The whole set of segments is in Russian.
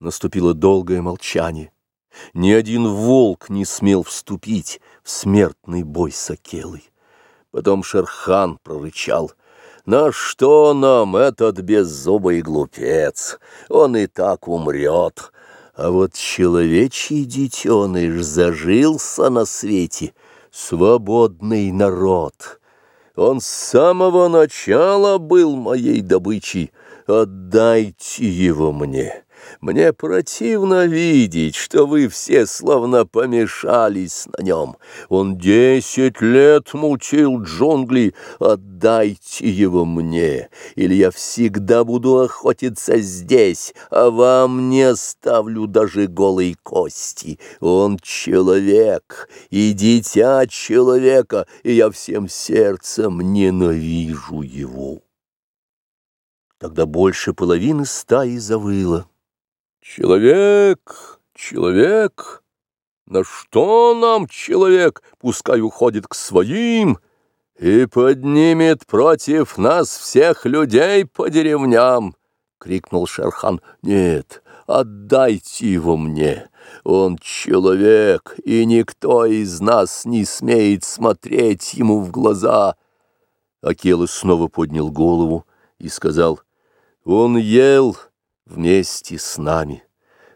Наступило долгое молчание. Ни один волк не смел вступить в смертный бой с Акелой. Потом Шерхан прорычал. «На что нам этот беззубый глупец? Он и так умрет. А вот человечий детеныш зажился на свете, свободный народ. Он с самого начала был моей добычей. Отдайте его мне». Мне противно видеть, что вы все словно помешались на нем. Он десять лет мучил джунгли. Отдайте его мне, или я всегда буду охотиться здесь, а вам не оставлю даже голой кости. Он человек и дитя человека, и я всем сердцем ненавижу его. Тогда больше половины стаи завыло. Человек, человек, на что нам человек, пускай уходит к своим и поднимет против нас всех людей по деревням, — крикнул Шерхан. Нет, отдайте его мне, он человек, и никто из нас не смеет смотреть ему в глаза. Акела снова поднял голову и сказал, он ел вместе с нами.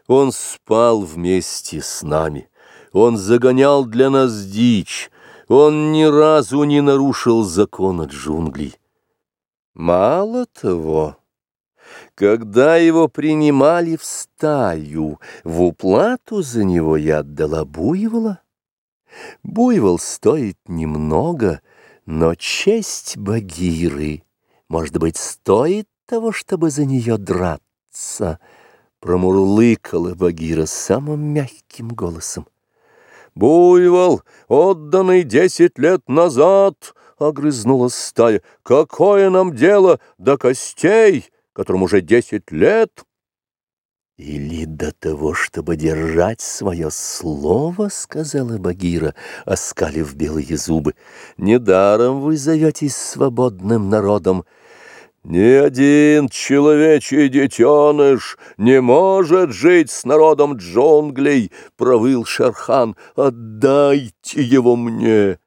Он спал вместе с нами. Он загонял для нас дичь. Он ни разу не нарушил закона джунглей. Мало того, когда его принимали в стаю, в уплату за него я отдала буйвола. Буйвол стоит немного, но честь Багиры, может быть, стоит того, чтобы за нее драться промурлыкала Багира самым мягким голосом. «Буйвол, отданный десять лет назад!» — огрызнулась стая. «Какое нам дело до костей, которым уже десять лет?» «Или до того, чтобы держать свое слово, — сказала Багира, оскалив белые зубы, — недаром вы зоветесь свободным народом». Ни один человечий детеныш не может жить с народом джунглей, — провыл Шерхан. Отдайте его мне.